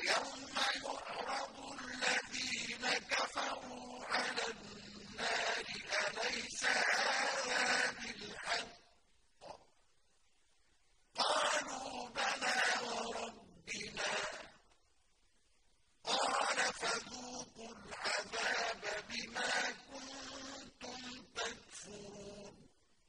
وَيَوْمَ